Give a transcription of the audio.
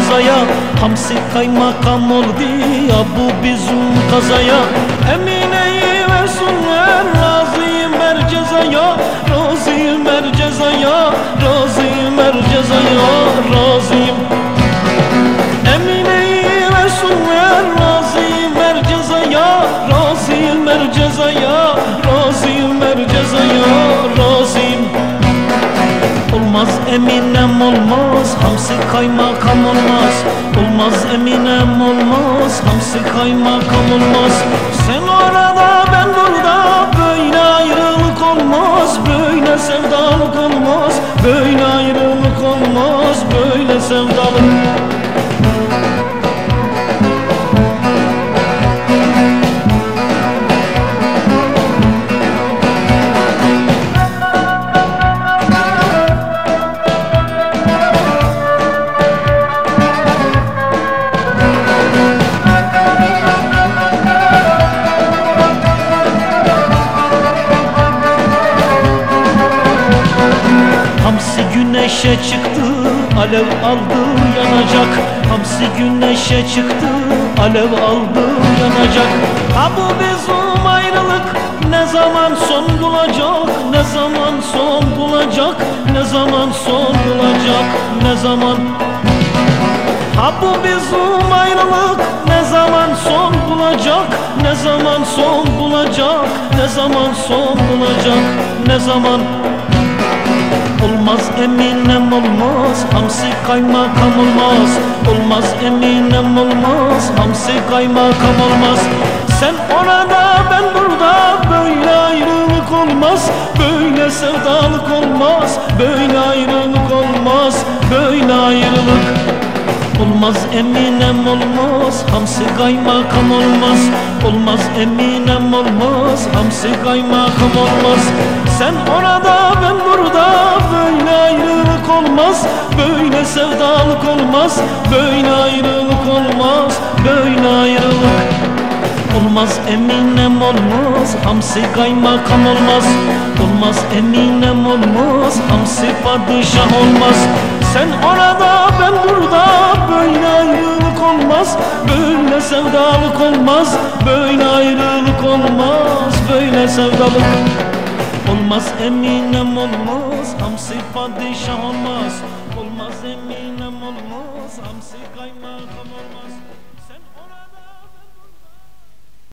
kazaya Hamsi kaymakam oldu ya bu bizim kazaya. Emine'yi versinler razıyım ver cezaya Razıyım ver cezaya Razıyım ver cezaya Razıyım. Emine'yi versinler razıyım ver cezaya Razıyım ver cezaya Razıyım ver cezaya Razıyım. Olmaz Hamsi kaymakam olmaz Olmaz Eminem olmaz Hamsi kaymakam olmaz. Sen orada ben burada Böyle ayrılık olmaz Böyle sevdalık olmaz Böyle ayrılık olmaz Böyle sevdalık güneşe çıktı, alev aldı yanacak. Hamsi güneşe çıktı, alev aldı yanacak. Ha bu bizim ayrılık ne zaman son bulacak? Ne zaman son bulacak, ne zaman son bulacak? Ne zaman? Ha bu bizim ayrılık ne zaman son bulacak? Ne zaman son bulacak? Ne zaman son bulacak? Ne zaman Olmaz Eminem olmaz Hamsi kaymakam olmaz. Olmaz Eminem olmaz Hamsi kaymakam olmaz. Sen orada ben burada Böyle ayrılık olmaz. Böyle sevdalık olmaz Böyle ayrılık olmaz. Böyle ayrılık Olmaz Eminem olmaz Hamsi kaymakam olmaz. Olmaz Eminem olmaz Hamsi kaymakam olmaz. Sen orada ben burada Böyle ayrılık olmaz. Böyle sevdalık olmaz Böyle ayrılık olmaz Böyle ayrılık. Olmaz Eminem olmaz Hamsi kaymakam olmaz. Olmaz Eminem olmaz Hamsi padişah olmaz. Sen orada ben burada olmaz. Böyle sevdalık olmaz Böyle ayrılık olmaz Böyle sevdalık Olmaz. Eminem olmaz Hamsi padişah olmaz. Olmaz Eminem olmaz Hamsi kaymakam olmaz